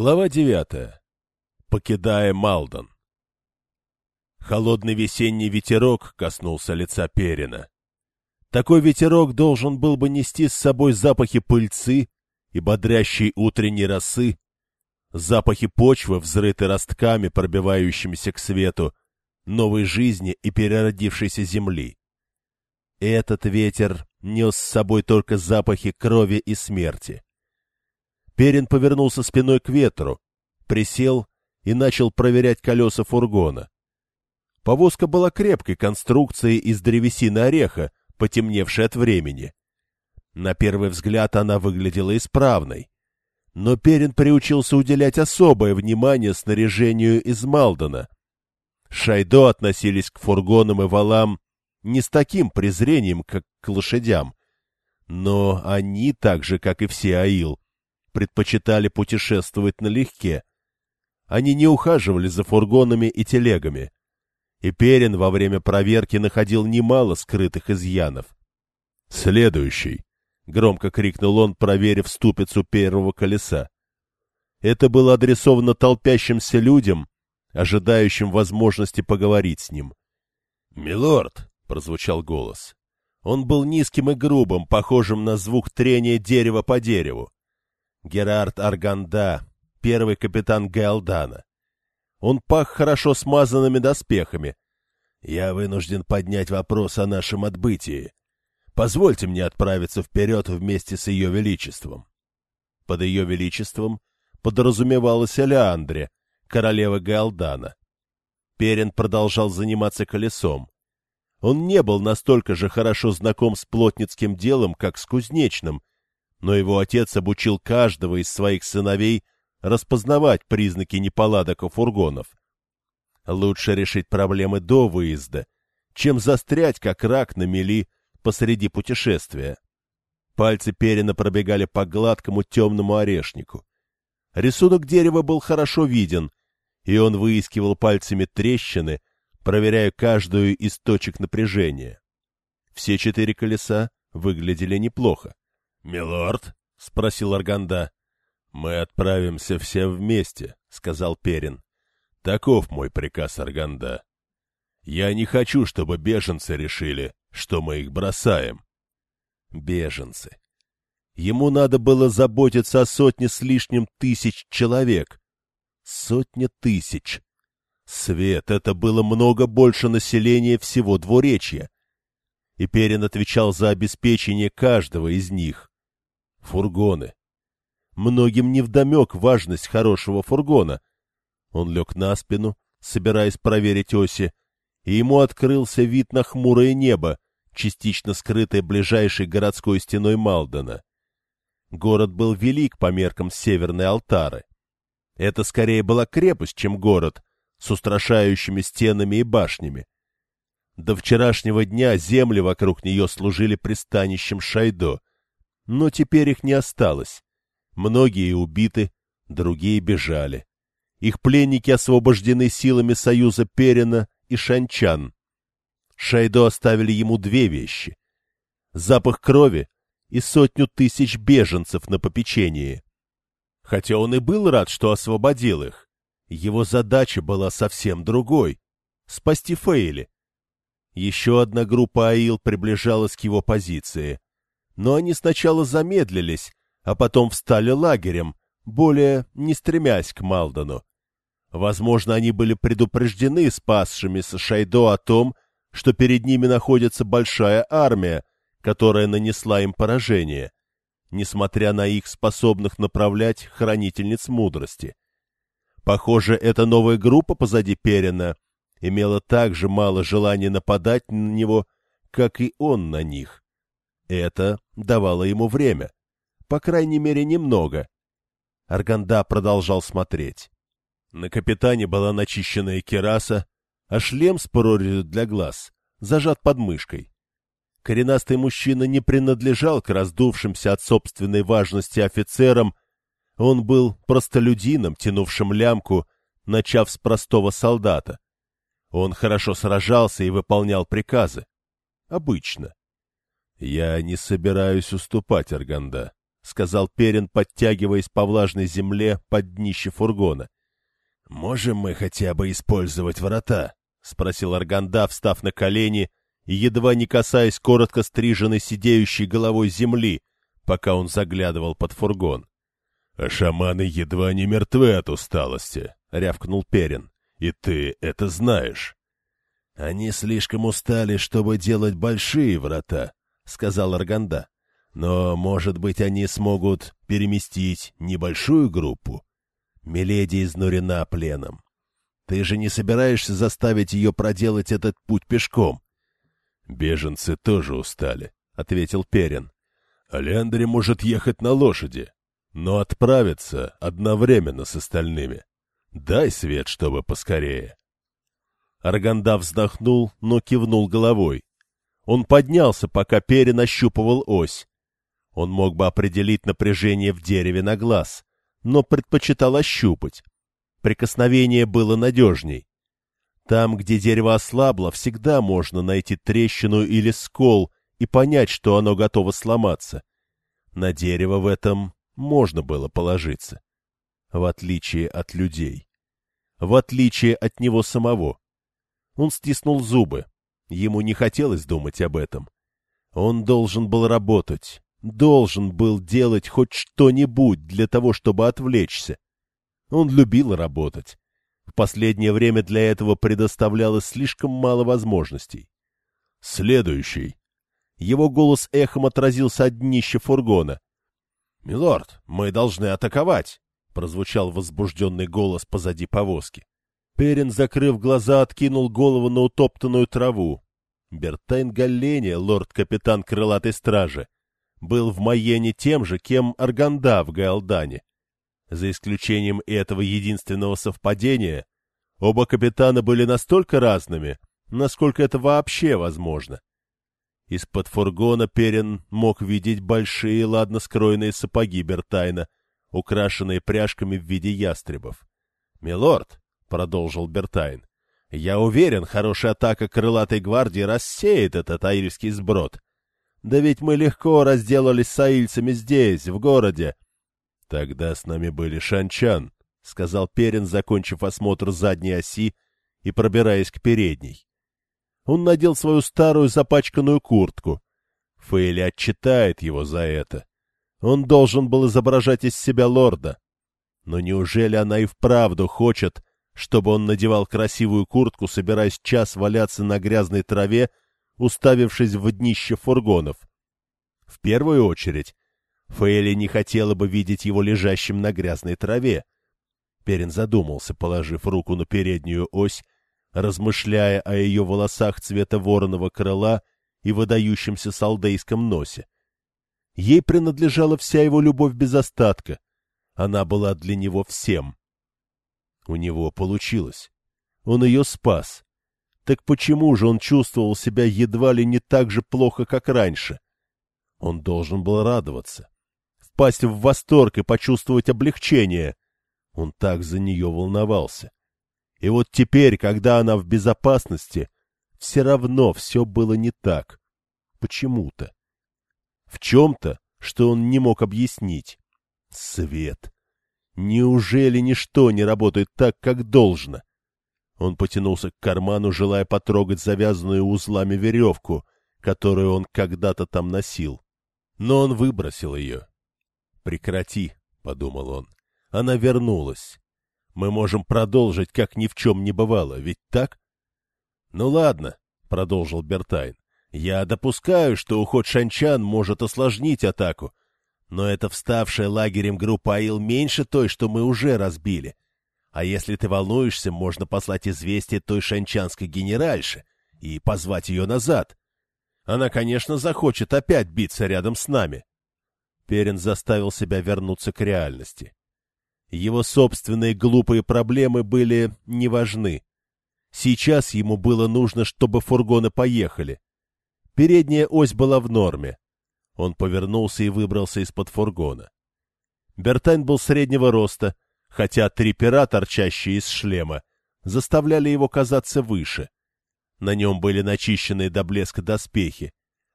Глава девятая. Покидая Малдон. Холодный весенний ветерок коснулся лица Перина. Такой ветерок должен был бы нести с собой запахи пыльцы и бодрящей утренней росы, запахи почвы, взрыты ростками, пробивающимися к свету, новой жизни и переродившейся земли. Этот ветер нес с собой только запахи крови и смерти. Перин повернулся спиной к ветру, присел и начал проверять колеса фургона. Повозка была крепкой конструкцией из древесины ореха, потемневшей от времени. На первый взгляд она выглядела исправной. Но Перин приучился уделять особое внимание снаряжению из Малдона. Шайдо относились к фургонам и валам не с таким презрением, как к лошадям. Но они, так же, как и все Аил, предпочитали путешествовать налегке. Они не ухаживали за фургонами и телегами. И Перин во время проверки находил немало скрытых изъянов. «Следующий!» — громко крикнул он, проверив ступицу первого колеса. Это было адресовано толпящимся людям, ожидающим возможности поговорить с ним. «Милорд!» — прозвучал голос. Он был низким и грубым, похожим на звук трения дерева по дереву. Герард Арганда, первый капитан Галдана. Он пах хорошо смазанными доспехами. Я вынужден поднять вопрос о нашем отбытии. Позвольте мне отправиться вперед вместе с Ее Величеством. Под Ее Величеством подразумевалась Элеандре, королева Галдана. Перин продолжал заниматься колесом. Он не был настолько же хорошо знаком с плотницким делом, как с кузнечным, но его отец обучил каждого из своих сыновей распознавать признаки неполадок у фургонов. Лучше решить проблемы до выезда, чем застрять, как рак на мели, посреди путешествия. Пальцы Перина пробегали по гладкому темному орешнику. Рисунок дерева был хорошо виден, и он выискивал пальцами трещины, проверяя каждую из точек напряжения. Все четыре колеса выглядели неплохо. «Милорд?» — спросил Арганда. «Мы отправимся все вместе», — сказал Перин. «Таков мой приказ, Арганда. Я не хочу, чтобы беженцы решили, что мы их бросаем». Беженцы. Ему надо было заботиться о сотне с лишним тысяч человек. Сотня тысяч. Свет — это было много больше населения всего двуречья. И Перин отвечал за обеспечение каждого из них. Фургоны. Многим невдомек важность хорошего фургона. Он лег на спину, собираясь проверить оси, и ему открылся вид на хмурое небо, частично скрытое ближайшей городской стеной Малдена. Город был велик по меркам Северной Алтары. Это скорее была крепость, чем город, с устрашающими стенами и башнями. До вчерашнего дня земли вокруг нее служили пристанищем Шайдо, но теперь их не осталось. Многие убиты, другие бежали. Их пленники освобождены силами союза Перина и Шанчан. Шайдо оставили ему две вещи — запах крови и сотню тысяч беженцев на попечении. Хотя он и был рад, что освободил их, его задача была совсем другой — спасти Фейли. Еще одна группа Аил приближалась к его позиции но они сначала замедлились, а потом встали лагерем, более не стремясь к Малдону. Возможно, они были предупреждены спасшимися Шайдо о том, что перед ними находится большая армия, которая нанесла им поражение, несмотря на их способных направлять хранительниц мудрости. Похоже, эта новая группа позади Перина имела так же мало желания нападать на него, как и он на них. Это давало ему время. По крайней мере, немного. Арганда продолжал смотреть. На капитане была начищенная кераса, а шлем с прорезью для глаз зажат под мышкой. Коренастый мужчина не принадлежал к раздувшимся от собственной важности офицерам, он был простолюдином, тянувшим лямку, начав с простого солдата. Он хорошо сражался и выполнял приказы. Обычно. — Я не собираюсь уступать, Арганда, — сказал Перин, подтягиваясь по влажной земле под днище фургона. — Можем мы хотя бы использовать врата? — спросил Арганда, встав на колени и едва не касаясь коротко стриженной сидеющей головой земли, пока он заглядывал под фургон. — А шаманы едва не мертвы от усталости, — рявкнул Перин. — И ты это знаешь. — Они слишком устали, чтобы делать большие врата, — сказал Арганда. — Но, может быть, они смогут переместить небольшую группу? Миледи изнурена пленом. Ты же не собираешься заставить ее проделать этот путь пешком? «Беженцы тоже устали», — ответил Перин. «Алеандре может ехать на лошади, но отправиться одновременно с остальными. Дай свет, чтобы поскорее». Арганда вздохнул, но кивнул головой. Он поднялся, пока Перин ощупывал ось. Он мог бы определить напряжение в дереве на глаз, но предпочитал ощупать. Прикосновение было надежней. Там, где дерево ослабло, всегда можно найти трещину или скол и понять, что оно готово сломаться. На дерево в этом можно было положиться. В отличие от людей. В отличие от него самого. Он стиснул зубы. Ему не хотелось думать об этом. Он должен был работать, должен был делать хоть что-нибудь для того, чтобы отвлечься. Он любил работать. В последнее время для этого предоставлялось слишком мало возможностей. «Следующий!» Его голос эхом отразился от днища фургона. «Милорд, мы должны атаковать!» — прозвучал возбужденный голос позади повозки. Перин, закрыв глаза, откинул голову на утоптанную траву. Бертайн Галлени, лорд-капитан крылатой стражи, был в Майене тем же, кем Арганда в Гаалдане. За исключением этого единственного совпадения, оба капитана были настолько разными, насколько это вообще возможно. Из-под фургона Перин мог видеть большие ладно скроенные сапоги Бертайна, украшенные пряжками в виде ястребов. — Милорд, — продолжил Бертайн, — я уверен, хорошая атака крылатой гвардии рассеет этот аильский сброд. Да ведь мы легко разделались с аильцами здесь, в городе, — Тогда с нами были Шанчан, — сказал Перин, закончив осмотр задней оси и пробираясь к передней. Он надел свою старую запачканную куртку. Фейли отчитает его за это. Он должен был изображать из себя лорда. Но неужели она и вправду хочет, чтобы он надевал красивую куртку, собираясь час валяться на грязной траве, уставившись в днище фургонов? В первую очередь, Фейли не хотела бы видеть его лежащим на грязной траве. Перин задумался, положив руку на переднюю ось, размышляя о ее волосах цвета вороного крыла и выдающемся салдейском носе. Ей принадлежала вся его любовь без остатка. Она была для него всем. У него получилось. Он ее спас. Так почему же он чувствовал себя едва ли не так же плохо, как раньше? Он должен был радоваться впасть в восторг и почувствовать облегчение. Он так за нее волновался. И вот теперь, когда она в безопасности, все равно все было не так. Почему-то. В чем-то, что он не мог объяснить. Свет. Неужели ничто не работает так, как должно? Он потянулся к карману, желая потрогать завязанную узлами веревку, которую он когда-то там носил. Но он выбросил ее. «Прекрати», — подумал он. «Она вернулась. Мы можем продолжить, как ни в чем не бывало, ведь так?» «Ну ладно», — продолжил Бертайн. «Я допускаю, что уход шанчан может осложнить атаку, но это вставшая лагерем группа Аил меньше той, что мы уже разбили. А если ты волнуешься, можно послать известие той шанчанской генеральше и позвать ее назад. Она, конечно, захочет опять биться рядом с нами. Перин заставил себя вернуться к реальности. Его собственные глупые проблемы были не важны. Сейчас ему было нужно, чтобы фургоны поехали. Передняя ось была в норме. Он повернулся и выбрался из-под фургона. Бертайн был среднего роста, хотя три пера, торчащие из шлема, заставляли его казаться выше. На нем были начищенные до блеска доспехи,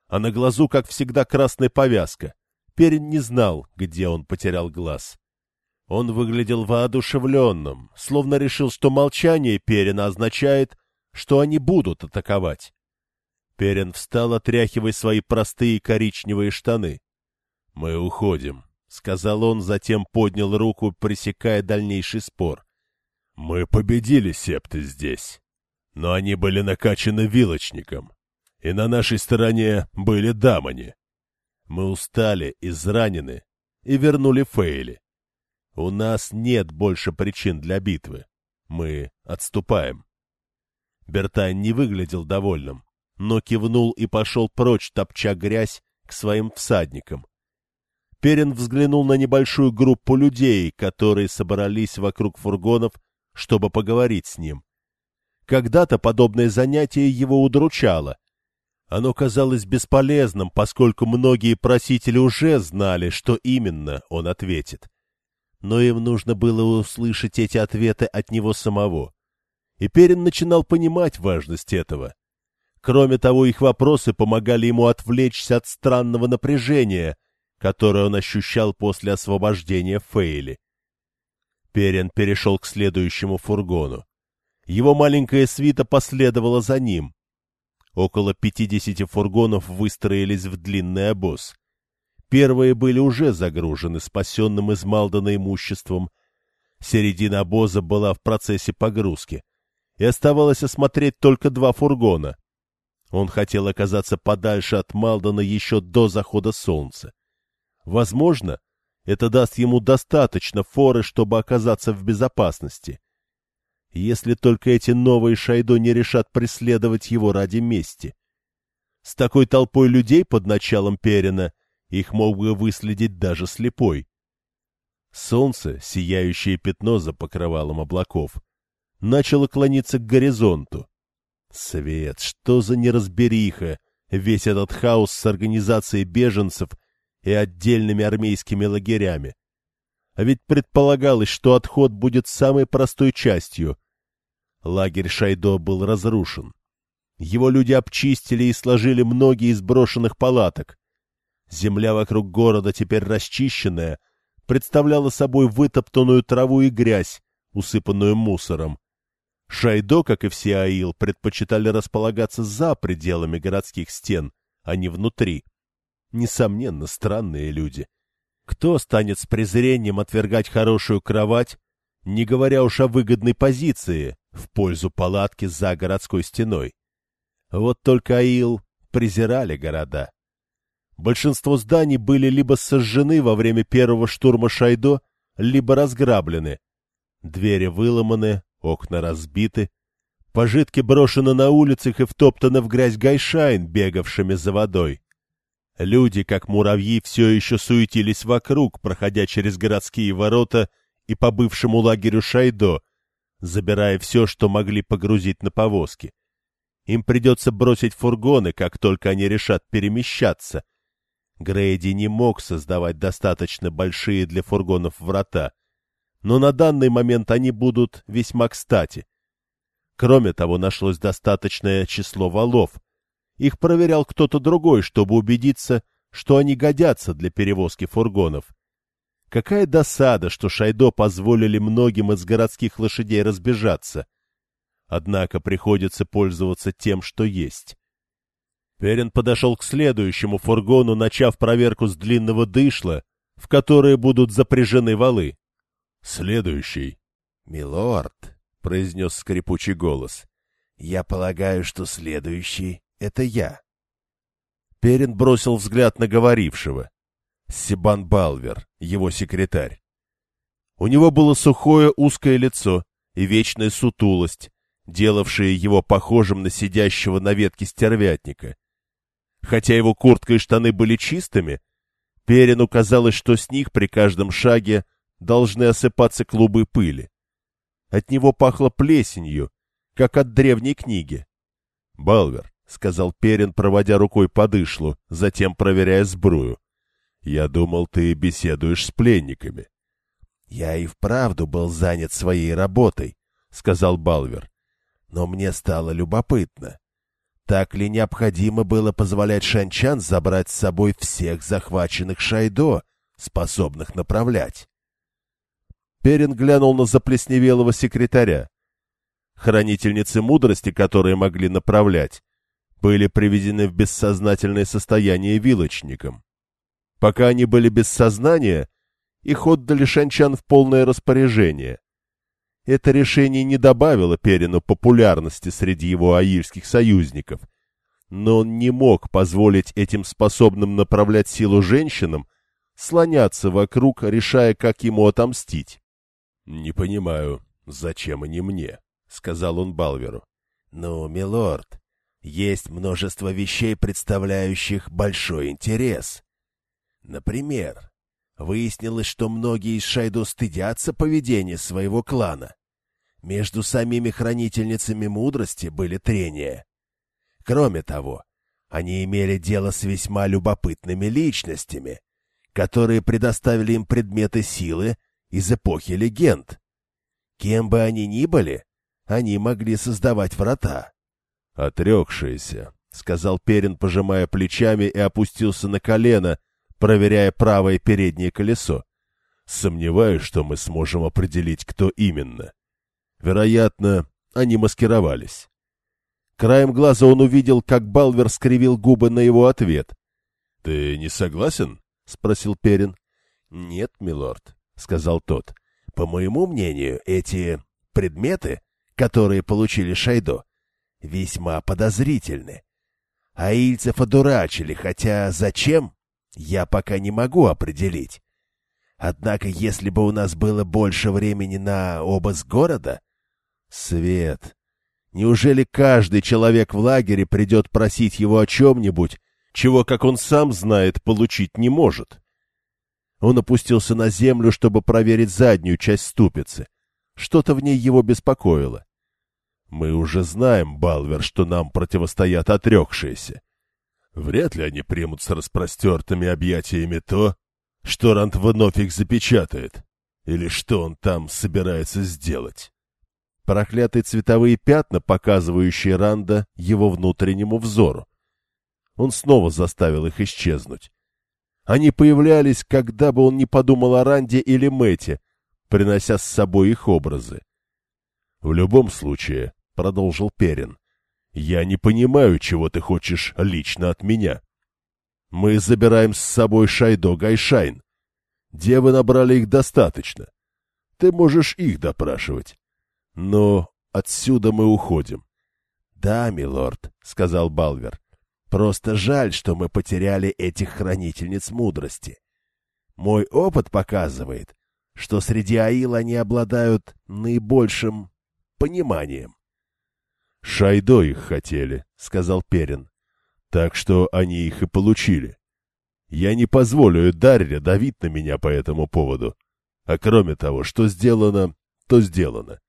а на глазу, как всегда, красная повязка — Перин не знал, где он потерял глаз. Он выглядел воодушевленным, словно решил, что молчание Перина означает, что они будут атаковать. Перин встал, отряхивая свои простые коричневые штаны. — Мы уходим, — сказал он, затем поднял руку, пресекая дальнейший спор. — Мы победили септы здесь, но они были накачаны вилочником, и на нашей стороне были дамани. Мы устали, изранены и вернули Фейли. У нас нет больше причин для битвы. Мы отступаем. Бертайн не выглядел довольным, но кивнул и пошел прочь, топча грязь к своим всадникам. Перин взглянул на небольшую группу людей, которые собрались вокруг фургонов, чтобы поговорить с ним. Когда-то подобное занятие его удручало. Оно казалось бесполезным, поскольку многие просители уже знали, что именно он ответит. Но им нужно было услышать эти ответы от него самого. И Перин начинал понимать важность этого. Кроме того, их вопросы помогали ему отвлечься от странного напряжения, которое он ощущал после освобождения Фейли. Перин перешел к следующему фургону. Его маленькая свита последовала за ним. Около пятидесяти фургонов выстроились в длинный обоз. Первые были уже загружены спасенным из Малдена имуществом. Середина обоза была в процессе погрузки, и оставалось осмотреть только два фургона. Он хотел оказаться подальше от Малдена еще до захода солнца. Возможно, это даст ему достаточно форы, чтобы оказаться в безопасности. Если только эти новые Шайдо не решат преследовать его ради мести. С такой толпой людей под началом Перина их мог бы выследить даже слепой. Солнце, сияющее пятно за покрывалом облаков, начало клониться к горизонту. Свет, что за неразбериха! Весь этот хаос с организацией беженцев и отдельными армейскими лагерями. А ведь предполагалось, что отход будет самой простой частью. Лагерь Шайдо был разрушен. Его люди обчистили и сложили многие из брошенных палаток. Земля вокруг города, теперь расчищенная, представляла собой вытоптанную траву и грязь, усыпанную мусором. Шайдо, как и все Аил, предпочитали располагаться за пределами городских стен, а не внутри. Несомненно, странные люди. Кто станет с презрением отвергать хорошую кровать, не говоря уж о выгодной позиции, в пользу палатки за городской стеной? Вот только Аил презирали города. Большинство зданий были либо сожжены во время первого штурма Шайдо, либо разграблены. Двери выломаны, Окна разбиты, пожитки брошены на улицах и втоптаны в грязь гайшайн, бегавшими за водой. Люди, как муравьи, все еще суетились вокруг, проходя через городские ворота и по бывшему лагерю Шайдо, забирая все, что могли погрузить на повозки. Им придется бросить фургоны, как только они решат перемещаться. Грейди не мог создавать достаточно большие для фургонов врата — но на данный момент они будут весьма кстати. Кроме того, нашлось достаточное число валов. Их проверял кто-то другой, чтобы убедиться, что они годятся для перевозки фургонов. Какая досада, что Шайдо позволили многим из городских лошадей разбежаться. Однако приходится пользоваться тем, что есть. Перин подошел к следующему фургону, начав проверку с длинного дышла, в которые будут запряжены валы. Следующий. — Милорд, — произнес скрипучий голос, — я полагаю, что следующий — это я. Перин бросил взгляд на говорившего. Себан Балвер, его секретарь. У него было сухое узкое лицо и вечная сутулость, делавшие его похожим на сидящего на ветке стервятника. Хотя его куртка и штаны были чистыми, Перину казалось, что с них при каждом шаге должны осыпаться клубы пыли. От него пахло плесенью, как от древней книги. — Балвер, — сказал Перин, проводя рукой по дышлу, затем проверяя сбрую. — Я думал, ты беседуешь с пленниками. — Я и вправду был занят своей работой, — сказал Балвер. — Но мне стало любопытно. Так ли необходимо было позволять Шанчан забрать с собой всех захваченных Шайдо, способных направлять? Перин глянул на заплесневелого секретаря. Хранительницы мудрости, которые могли направлять, были приведены в бессознательное состояние вилочником. Пока они были без сознания, их отдали Шанчан в полное распоряжение. Это решение не добавило Перину популярности среди его аильских союзников, но он не мог позволить этим способным направлять силу женщинам слоняться вокруг, решая, как ему отомстить. — Не понимаю, зачем они мне? — сказал он Балверу. — Ну, милорд, есть множество вещей, представляющих большой интерес. Например, Выяснилось, что многие из Шайдо стыдятся поведения своего клана. Между самими хранительницами мудрости были трения. Кроме того, они имели дело с весьма любопытными личностями, которые предоставили им предметы силы из эпохи легенд. Кем бы они ни были, они могли создавать врата. «Отрекшиеся», — сказал Перин, пожимая плечами и опустился на колено, проверяя правое переднее колесо. Сомневаюсь, что мы сможем определить, кто именно. Вероятно, они маскировались. Краем глаза он увидел, как Балвер скривил губы на его ответ. — Ты не согласен? — спросил Перин. — Нет, милорд, — сказал тот. — По моему мнению, эти предметы, которые получили Шайдо, весьма подозрительны. Аильцев одурачили, хотя зачем? Я пока не могу определить. Однако, если бы у нас было больше времени на обыск города... Свет. Неужели каждый человек в лагере придет просить его о чем-нибудь, чего, как он сам знает, получить не может? Он опустился на землю, чтобы проверить заднюю часть ступицы. Что-то в ней его беспокоило. Мы уже знаем, Балвер, что нам противостоят отрекшиеся. Вряд ли они примут с распростертыми объятиями то, что Рант вновь их запечатает, или что он там собирается сделать. Проклятые цветовые пятна, показывающие Ранда его внутреннему взору. Он снова заставил их исчезнуть. Они появлялись, когда бы он не подумал о Ранде или Мэте, принося с собой их образы. — В любом случае, — продолжил Перин, я не понимаю, чего ты хочешь лично от меня. Мы забираем с собой Шайдо Гайшайн. Девы набрали их достаточно. Ты можешь их допрашивать. Но отсюда мы уходим. — Да, милорд, — сказал Балвер. — Просто жаль, что мы потеряли этих хранительниц мудрости. Мой опыт показывает, что среди Аил они обладают наибольшим пониманием. Шайдо их хотели, — сказал Перин. Так что они их и получили. Я не позволю Дарье давить на меня по этому поводу. А кроме того, что сделано, то сделано.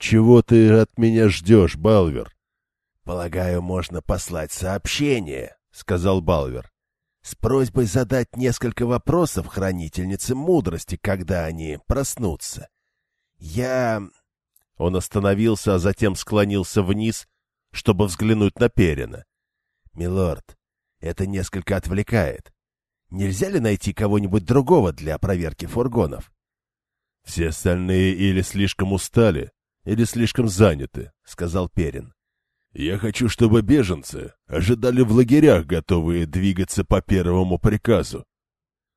Чего ты от меня ждешь, Балвер? — Полагаю, можно послать сообщение, — сказал Балвер, — с просьбой задать несколько вопросов хранительницам мудрости, когда они проснутся. Я он остановился, а затем склонился вниз, чтобы взглянуть на Перина. — Милорд, это несколько отвлекает. Нельзя ли найти кого-нибудь другого для проверки фургонов? — Все остальные или слишком устали, или слишком заняты, — сказал Перин. — Я хочу, чтобы беженцы ожидали в лагерях, готовые двигаться по первому приказу.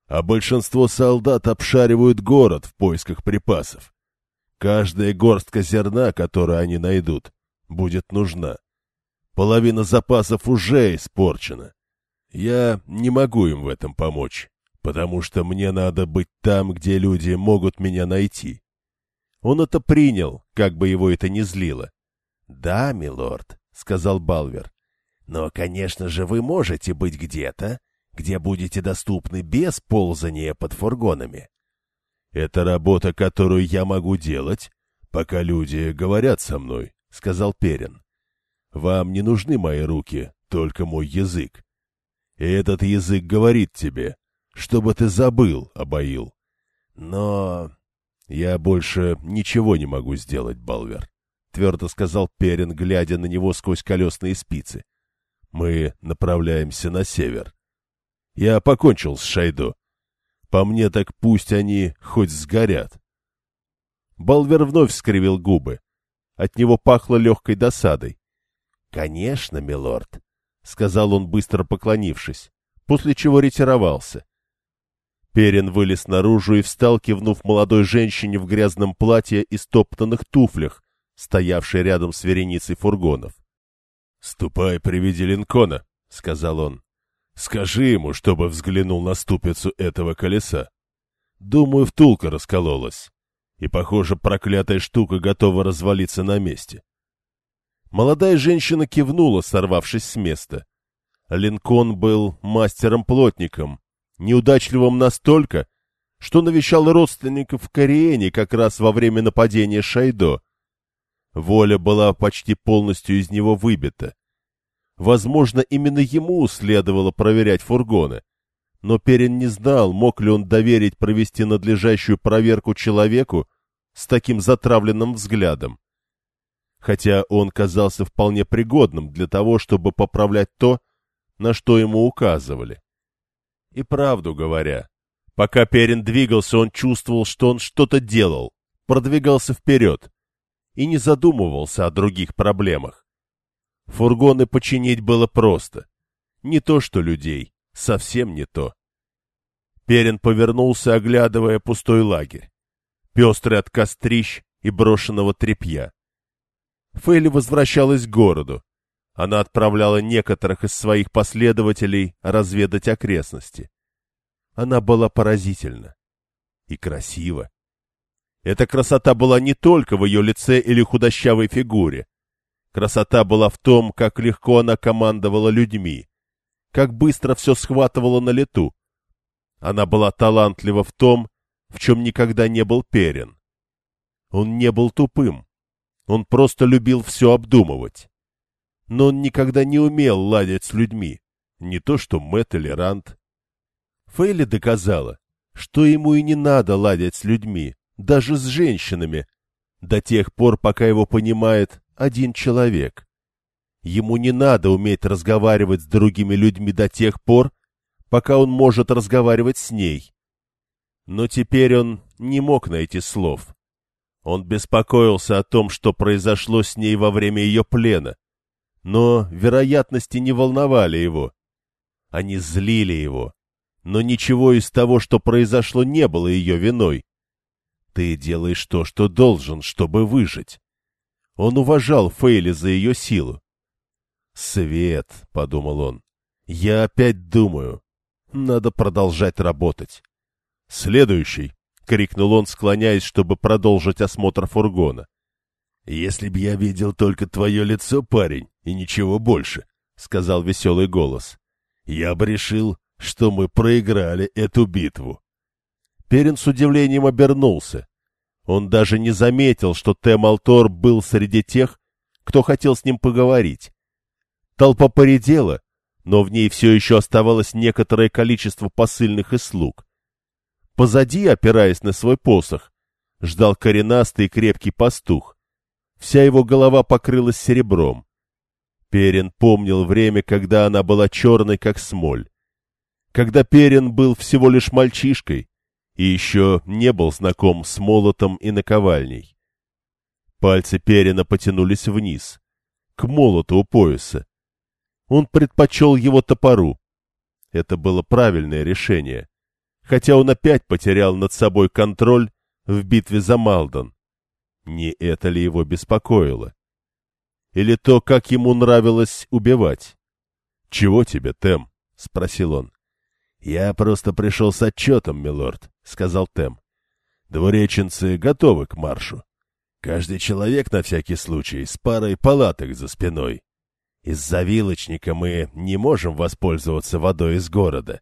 А большинство солдат обшаривают город в поисках припасов. Каждая горстка зерна, которую они найдут, будет нужна. Половина запасов уже испорчена. Я не могу им в этом помочь, потому что мне надо быть там, где люди могут меня найти. Он это принял, как бы его это ни злило. — Да, милорд, — сказал Балвер. — Но, конечно же, вы можете быть где-то, где будете доступны без ползания под фургонами. «Это работа, которую я могу делать, пока люди говорят со мной», — сказал Перин. «Вам не нужны мои руки, только мой язык. И этот язык говорит тебе, чтобы ты забыл, Абаил. Но я больше ничего не могу сделать, Балвер», — твердо сказал Перин, глядя на него сквозь колесные спицы. Мы направляемся на север. Я покончил с Шайдо. По мне так пусть они хоть сгорят. Балвер вновь скривил губы. От него пахло легкой досадой. — Конечно, милорд, — сказал он, быстро поклонившись, после чего ретировался. Перин вылез наружу и встал, кивнув молодой женщине в грязном платье и стоптанных туфлях, стоявшей рядом с вереницей фургонов. — Ступай, приведи Линкона, — сказал он. — Скажи ему, чтобы взглянул на ступицу этого колеса. Думаю, втулка раскололась и, похоже, проклятая штука готова развалиться на месте. Молодая женщина кивнула, сорвавшись с места. Линкон был мастером-плотником, неудачливым настолько, что навещал родственников в Кориэне как раз во время нападения Шайдо. Воля была почти полностью из него выбита. Возможно, именно ему следовало проверять фургоны. Но Перин не знал, мог ли он доверить провести надлежащую проверку человеку с таким затравленным взглядом. Хотя он казался вполне пригодным для того, чтобы поправлять то, на что ему указывали. И правду говоря, пока Перин двигался, он чувствовал, что он что-то делал, продвигался вперед и не задумывался о других проблемах. Фургоны починить было просто. Не то что людей, совсем не то. Перин повернулся, оглядывая пустой лагерь, пестрый от кострищ и брошенного тряпья. Фейли возвращалась к городу. Она отправляла некоторых из своих последователей разведать окрестности. Она была поразительна и красива. Эта красота была не только в ее лице или худощавой фигуре. Красота была в том, как легко она командовала людьми, как быстро все схватывала на лету, она была талантлива в том, в чем никогда не был перен. Он не был тупым. Он просто любил все обдумывать. Но он никогда не умел ладить с людьми. Не то что Мэтт или Рант. Фейли доказала, что ему и не надо ладить с людьми, даже с женщинами, до тех пор, пока его понимает один человек. Ему не надо уметь разговаривать с другими людьми до тех пор, пока он может разговаривать с ней. Но теперь он не мог найти слов. Он беспокоился о том, что произошло с ней во время ее плена. Но вероятности не волновали его. Они злили его. Но ничего из того, что произошло, не было ее виной. Ты делаешь то, что должен, чтобы выжить. Он уважал Фейли за ее силу. «Свет», — подумал он, — «я опять думаю, надо продолжать работать. «Следующий!» — крикнул он, склоняясь, чтобы продолжить осмотр фургона. «Если б я видел только твое лицо, парень, и ничего больше», — сказал веселый голос, — «я бы решил, что мы проиграли эту битву». Перин с удивлением обернулся. Он даже не заметил, что Темалтор был среди тех, кто хотел с ним поговорить. Толпа поредела, но в ней все еще оставалось некоторое количество посыльных и слуг. Позади, опираясь на свой посох, ждал коренастый крепкий пастух. Вся его голова покрылась серебром. Перин помнил время, когда она была черной, как смоль. Когда Перин был всего лишь мальчишкой и еще не был знаком с молотом и наковальней. Пальцы Перина потянулись вниз, к молоту у пояса, он предпочел его топору. Это было правильное решение, хотя он опять потерял над собой контроль в битве за Малдон. Не это ли его беспокоило? Или то, как ему нравилось убивать? — Чего тебе, Тем? — спросил он. — Я просто пришел с отчетом, милорд, — сказал Тем. — Двуреченцы готовы к маршу. Каждый человек на всякий случай с парой палаток за спиной. Из-за вилочника мы не можем воспользоваться водой из города.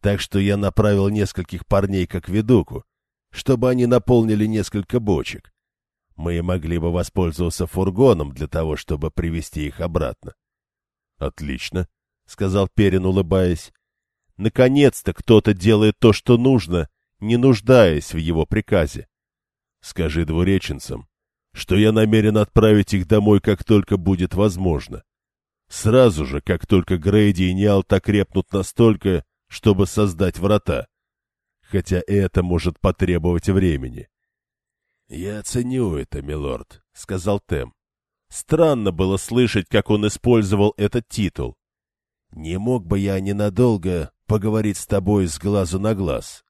Так что я направил нескольких парней к акведуку, чтобы они наполнили несколько бочек. Мы могли бы воспользоваться фургоном для того, чтобы привести их обратно. — Отлично, — сказал Перин, улыбаясь. — Наконец-то кто-то делает то, что нужно, не нуждаясь в его приказе. Скажи двуреченцам, что я намерен отправить их домой, как только будет возможно. — Сразу же, как только Грейди и Ниал так крепнут настолько, чтобы создать врата. Хотя это может потребовать времени. — Я ценю это, милорд, — сказал Тем. Странно было слышать, как он использовал этот титул. Не мог бы я ненадолго поговорить с тобой с глазу на глаз?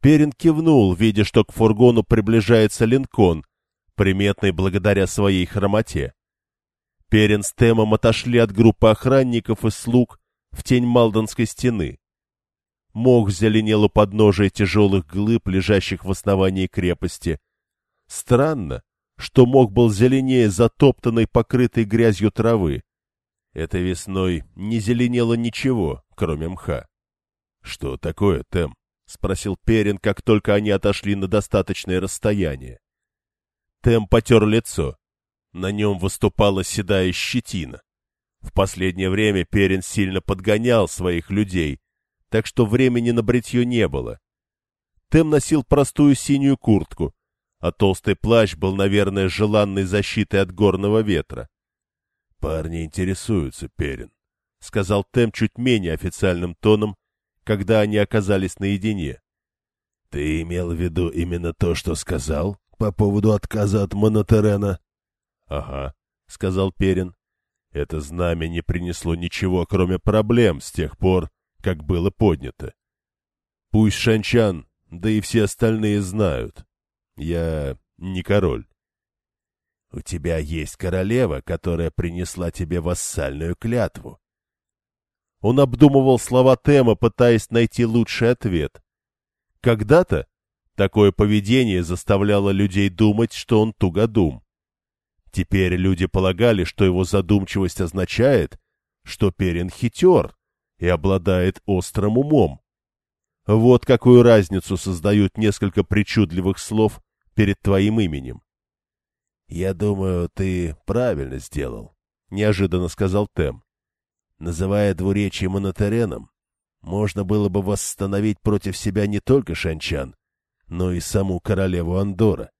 Перин кивнул, видя, что к фургону приближается линкон, приметный благодаря своей хромоте. Перин с Темом отошли от группы охранников и слуг в тень Малдонской стены. Мох зеленел у подножия тяжелых глыб, лежащих в основании крепости. Странно, что мох был зеленее затоптанной, покрытой грязью травы. Этой весной не зеленело ничего, кроме мха. — Что такое, Тем? — спросил Перин, как только они отошли на достаточное расстояние. Тем потер лицо. На нем выступала седая щетина. В последнее время Перин сильно подгонял своих людей, так что времени на бритье не было. Тем носил простую синюю куртку, а толстый плащ был, наверное, желанной защитой от горного ветра. — Парни интересуются, Перин, — сказал Тем чуть менее официальным тоном, когда они оказались наедине. — Ты имел в виду именно то, что сказал по поводу отказа от Монотерена? — Ага, — сказал Перин. — Это знамя не принесло ничего, кроме проблем с тех пор, как было поднято. Пусть Шанчан, да и все остальные знают. Я не король. У тебя есть королева, которая принесла тебе вассальную клятву. Он обдумывал слова Тема, пытаясь найти лучший ответ. Когда-то такое поведение заставляло людей думать, что он тугодум. Теперь люди полагали, что его задумчивость означает, что Перин хитер и обладает острым умом. Вот какую разницу создают несколько причудливых слов перед твоим именем. — Я думаю, ты правильно сделал, — неожиданно сказал Тем. Называя двуречие монотареном, можно было бы восстановить против себя не только Шанчан, но и саму королеву Андора.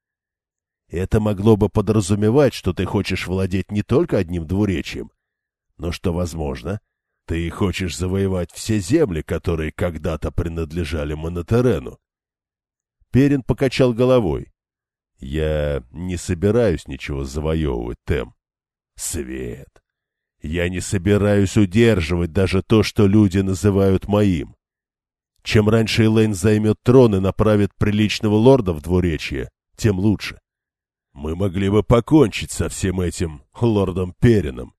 Это могло бы подразумевать, что ты хочешь владеть не только одним двуречием, но что, возможно, ты хочешь завоевать все земли, которые когда-то принадлежали Монотарену. Перин покачал головой. Я не собираюсь ничего завоевывать, Тем. Свет. Я не собираюсь удерживать даже то, что люди называют моим. Чем раньше Элейн займет трон и направит приличного лорда в двуречье, тем лучше. Мы могли бы покончить со всем этим лордом Перином,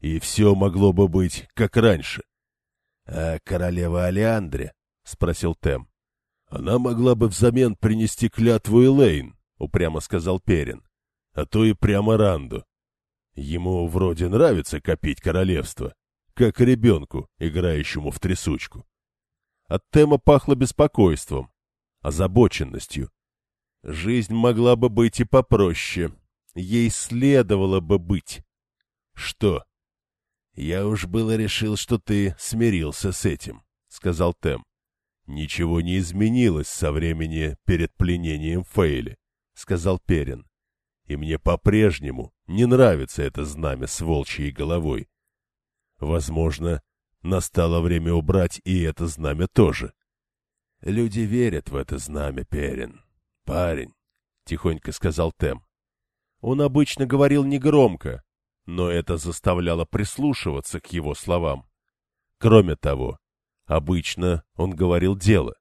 и все могло бы быть как раньше. — А королева Алиандре? — спросил Тем. — Она могла бы взамен принести клятву Элейн, — упрямо сказал Перин, — а то и прямо Ранду. Ему вроде нравится копить королевство, как ребенку, играющему в трясучку. От Тема пахло беспокойством, озабоченностью. Жизнь могла бы быть и попроще. Ей следовало бы быть. Что? Я уж было решил, что ты смирился с этим, — сказал Тем. Ничего не изменилось со времени перед пленением Фейли. — сказал Перин. — И мне по-прежнему не нравится это знамя с волчьей головой. Возможно, настало время убрать и это знамя тоже. Люди верят в это знамя, Перин. Парень, — тихонько сказал Тем. Он обычно говорил негромко, но это заставляло прислушиваться к его словам. Кроме того, обычно он говорил дело.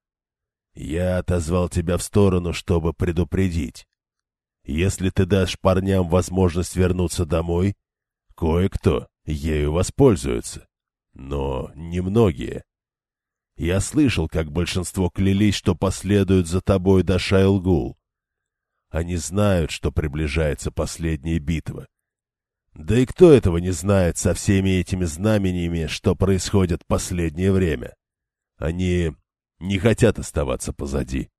Я отозвал тебя в сторону, чтобы предупредить. Если ты дашь парням возможность вернуться домой, кое-кто ею воспользуется. Но немногие. Я слышал, как большинство клялись, что последуют за тобой до Шайлгул. Они знают, что приближается последняя битва. Да и кто этого не знает со всеми этими знамениями, что происходит последнее время? Они не хотят оставаться позади.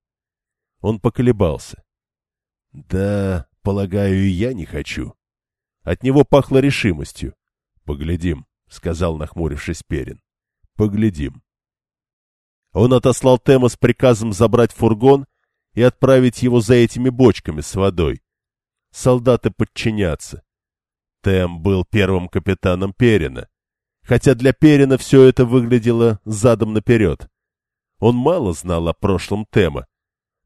Он поколебался. Да, полагаю, я не хочу. От него пахло решимостью. Поглядим, сказал, нахмурившись Перин. Поглядим. Он отослал Тема с приказом забрать фургон и отправить его за этими бочками с водой. Солдаты подчинятся. Тем был первым капитаном Перина, хотя для Перина все это выглядело задом наперед. Он мало знал о прошлом Тема,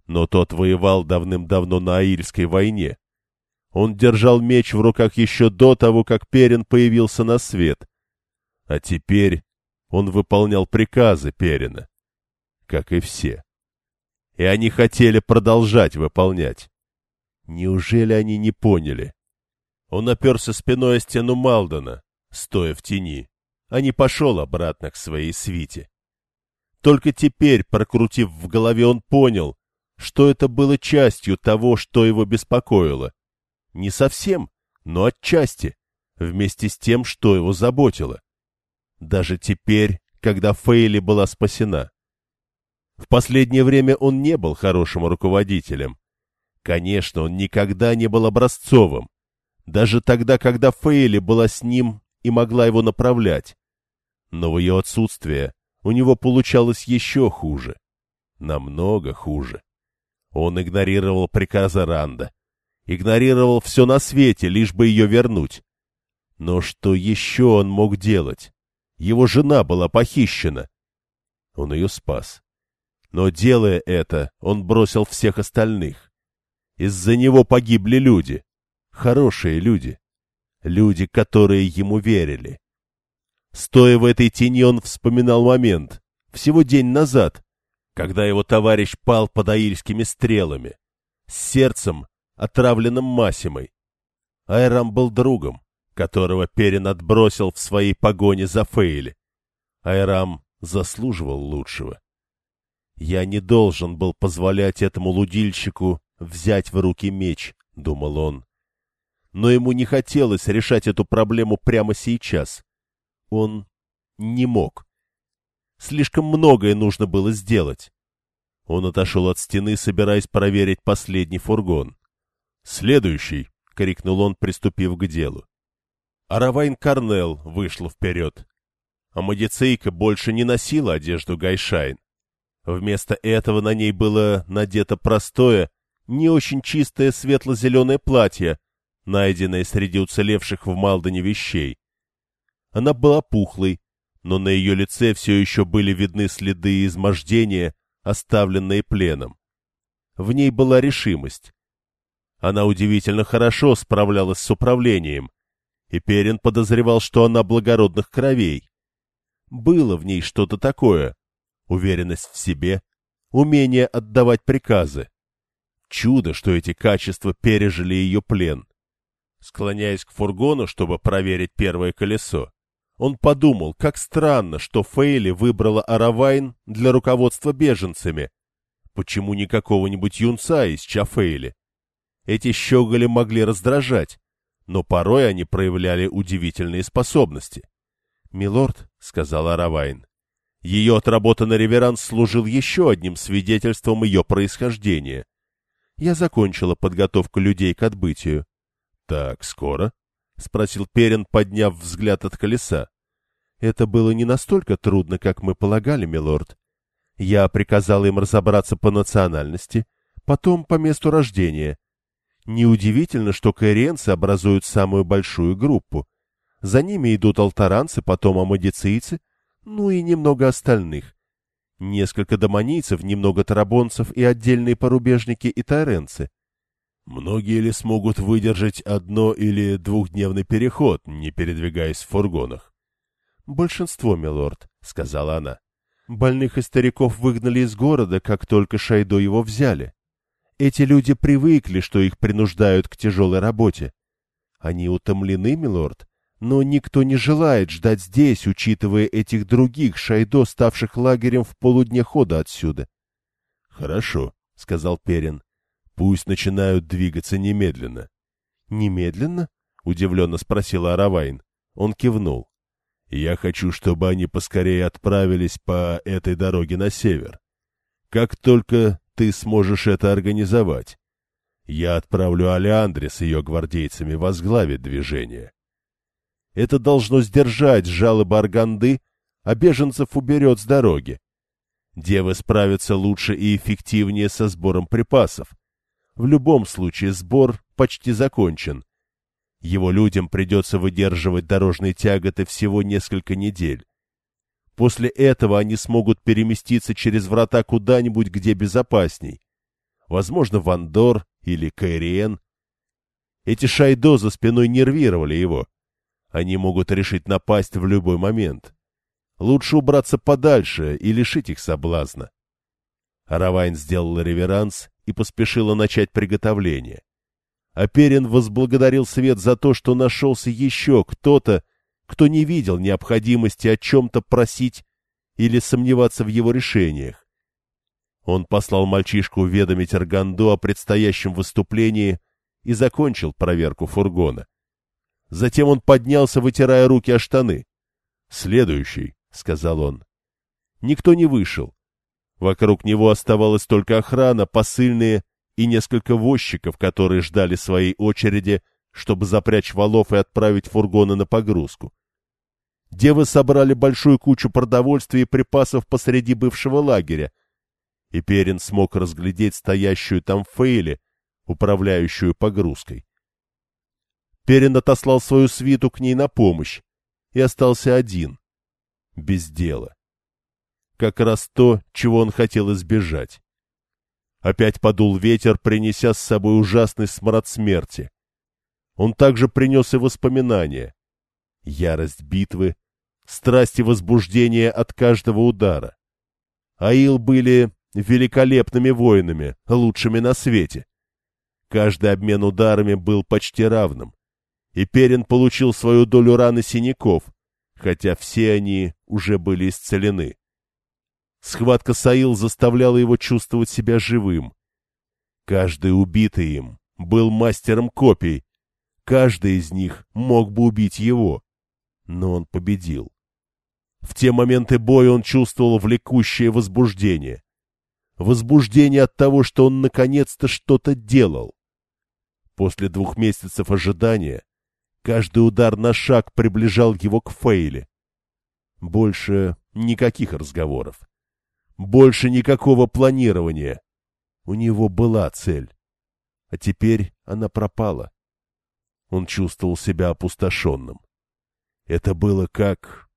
но тот воевал давным-давно на Аильской войне. Он держал меч в руках еще до того, как Перин появился на свет. А теперь он выполнял приказы Перина, как и все. И они хотели продолжать выполнять. Неужели они не поняли? Он оперся спиной о стену Малдона, стоя в тени, а не пошел обратно к своей свите. Только теперь, прокрутив в голове, он понял, что это было частью того, что его беспокоило. Не совсем, но отчасти, вместе с тем, что его заботило. Даже теперь, когда Фейли была спасена. В последнее время он не был хорошим руководителем. Конечно, он никогда не был образцовым. Даже тогда, когда Фейли была с ним и могла его направлять. Но в ее отсутствие у него получалось еще хуже. Намного хуже. Он игнорировал приказы Ранда. Игнорировал все на свете, лишь бы ее вернуть. Но что еще он мог делать? Его жена была похищена. Он ее спас. Но, делая это, он бросил всех остальных. Из-за него погибли люди. Хорошие люди. Люди, которые ему верили. Стоя в этой тени, он вспоминал момент, всего день назад, когда его товарищ пал под аильскими стрелами, с сердцем, отравленным Масимой. Айрам был другом, которого Перин отбросил в своей погоне за Фейли. Айрам заслуживал лучшего. «Я не должен был позволять этому лудильщику взять в руки меч», — думал он. Но ему не хотелось решать эту проблему прямо сейчас. Он не мог. Слишком многое нужно было сделать. Он отошел от стены, собираясь проверить последний фургон. «Следующий!» — крикнул он, приступив к делу. Аравайн Карнел вышла вперед. А Мадицейка больше не носила одежду Гайшайн. Вместо этого на ней было надето простое, не очень чистое светло-зеленое платье, найденное среди уцелевших в Малдоне вещей. Она была пухлой, но на ее лице все еще были видны следы измождения, оставленные пленом. В ней была решимость. Она удивительно хорошо справлялась с управлением, и Перин подозревал, что она благородных кровей. Было в ней что-то такое — уверенность в себе, умение отдавать приказы. Чудо, что эти качества пережили ее плен. Склоняясь к фургону, чтобы проверить первое колесо, он подумал, как странно, что Фейли выбрала Аравайн для руководства беженцами. Почему не какого-нибудь юнца из Чафейли? Эти щеголи могли раздражать, но порой они проявляли удивительные способности. «Милорд», — сказал Аравайн, — ее отработанный реверанс служил еще одним свидетельством ее происхождения. Я закончила подготовку людей к отбытию. «Так скоро?» — спросил Перин, подняв взгляд от колеса. — Это было не настолько трудно, как мы полагали, милорд. Я приказал им разобраться по национальности, потом по месту рождения. Неудивительно, что каиренцы образуют самую большую группу. За ними идут алтаранцы, потом амадицийцы, ну и немного остальных. Несколько домонийцев, немного тарабонцев и отдельные порубежники и тайренцы. Многие ли смогут выдержать одно- или двухдневный переход, не передвигаясь в фургонах? — Большинство, милорд, — сказала она. Больных и стариков выгнали из города, как только Шайдо его взяли. Эти люди привыкли, что их принуждают к тяжелой работе. Они утомлены, милорд, но никто не желает ждать здесь, учитывая этих других Шайдо, ставших лагерем в полудне хода отсюда. — Хорошо, — сказал Перин. Пусть начинают двигаться немедленно. — Немедленно? — удивленно спросила Аравайн. Он кивнул. — Я хочу, чтобы они поскорее отправились по этой дороге на север. Как только ты сможешь это организовать, я отправлю Алеандре с ее гвардейцами возглавить движение. Это должно сдержать жалобы Арганды, а беженцев уберет с дороги. Девы справятся лучше и эффективнее со сбором припасов, в любом случае сбор почти закончен. Его людям придется выдерживать дорожные тяготы всего несколько недель. После этого они смогут переместиться через врата куда-нибудь, где безопасней. Возможно, в Андор или Кайриен. Эти шайдо за спиной нервировали его. Они могут решить напасть в любой момент. Лучше убраться подальше и лишить их соблазна. Равайн сделала реверанс и поспешила начать приготовление. Аперин возблагодарил свет за то, что нашелся еще кто-то, кто не видел необходимости о чем-то просить или сомневаться в его решениях. Он послал мальчишку уведомить Арганду о предстоящем выступлении и закончил проверку фургона. Затем он поднялся, вытирая руки о штаны. «Следующий», — сказал он. Никто не вышел. Вокруг него оставалась только охрана, посыльные и несколько возчиков, которые ждали своей очереди, чтобы запрячь валов и отправить фургоны на погрузку. Девы собрали большую кучу продовольствия и припасов посреди бывшего лагеря, и Перин смог разглядеть стоящую там Фейли, управляющую погрузкой. Перин отослал свою свиту к ней на помощь и остался один, без дела. Как раз то, чего он хотел избежать. Опять подул ветер, принеся с собой ужасный смрад смерти. Он также принес и воспоминания. Ярость битвы, страсть и возбуждение от каждого удара. Аил были великолепными воинами, лучшими на свете. Каждый обмен ударами был почти равным. И Перин получил свою долю ран и синяков, хотя все они уже были исцелены. Схватка Саил заставляла его чувствовать себя живым. Каждый убитый им был мастером копий. Каждый из них мог бы убить его. Но он победил. В те моменты боя он чувствовал влекущее возбуждение. Возбуждение от того, что он наконец-то что-то делал. После двух месяцев ожидания каждый удар на шаг приближал его к Фейле. Больше никаких разговоров. Больше никакого планирования. У него была цель. А теперь она пропала. Он чувствовал себя опустошенным. Это было как...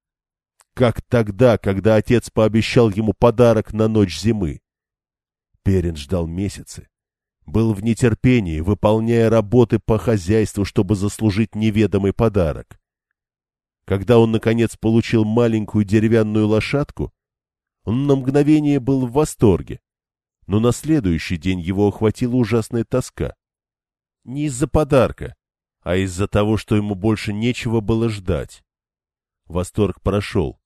Как тогда, когда отец пообещал ему подарок на ночь зимы. Перин ждал месяцы. Был в нетерпении, выполняя работы по хозяйству, чтобы заслужить неведомый подарок. Когда он, наконец, получил маленькую деревянную лошадку, он на мгновение был в восторге, но на следующий день его охватила ужасная тоска. Не из-за подарка, а из-за того, что ему больше нечего было ждать. Восторг прошел,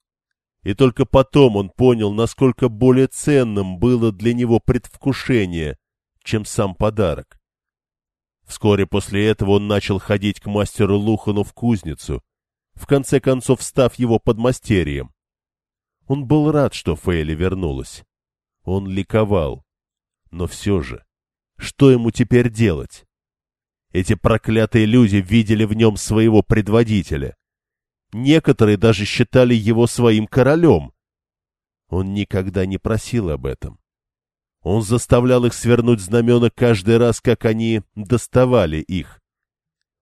и только потом он понял, насколько более ценным было для него предвкушение, чем сам подарок. Вскоре после этого он начал ходить к мастеру Лухану в кузницу, в конце концов став его подмастерьем. Он был рад, что Фейли вернулась. Он ликовал. Но все же, что ему теперь делать? Эти проклятые люди видели в нем своего предводителя. Некоторые даже считали его своим королем. Он никогда не просил об этом. Он заставлял их свернуть знамена каждый раз, как они доставали их.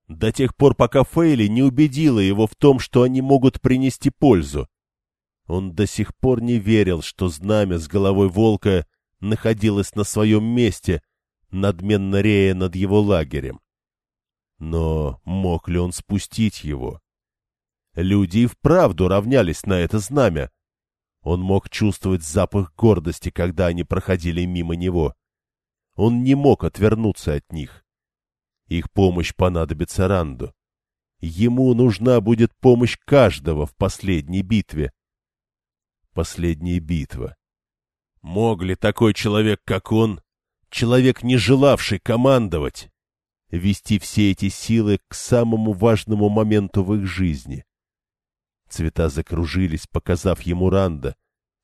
До тех пор, пока Фейли не убедила его в том, что они могут принести пользу. Он до сих пор не верил, что знамя с головой волка находилось на своем месте, надменно рея над его лагерем. Но мог ли он спустить его? Люди и вправду равнялись на это знамя. Он мог чувствовать запах гордости, когда они проходили мимо него. Он не мог отвернуться от них. Их помощь понадобится Ранду. Ему нужна будет помощь каждого в последней битве последняя битва. Мог ли такой человек, как он, человек, не желавший командовать, вести все эти силы к самому важному моменту в их жизни? Цвета закружились, показав ему Ранда,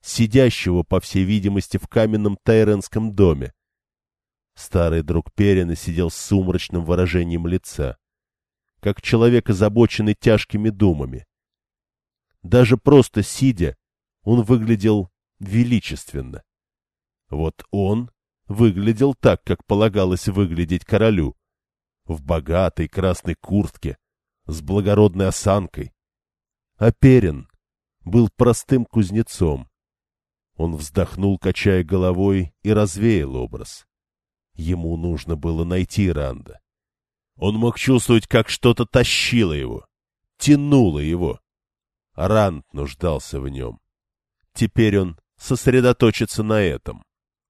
сидящего, по всей видимости, в каменном тайренском доме. Старый друг Перина сидел с сумрачным выражением лица, как человек, озабоченный тяжкими думами. Даже просто сидя, он выглядел величественно. Вот он выглядел так, как полагалось выглядеть королю. в богатой красной куртке, с благородной осанкой. Перин был простым кузнецом. Он вздохнул, качая головой, и развеял образ. Ему нужно было найти Ранда. Он мог чувствовать, как что-то тащило его, тянуло его. Ранд нуждался в нем. Теперь он сосредоточится на этом.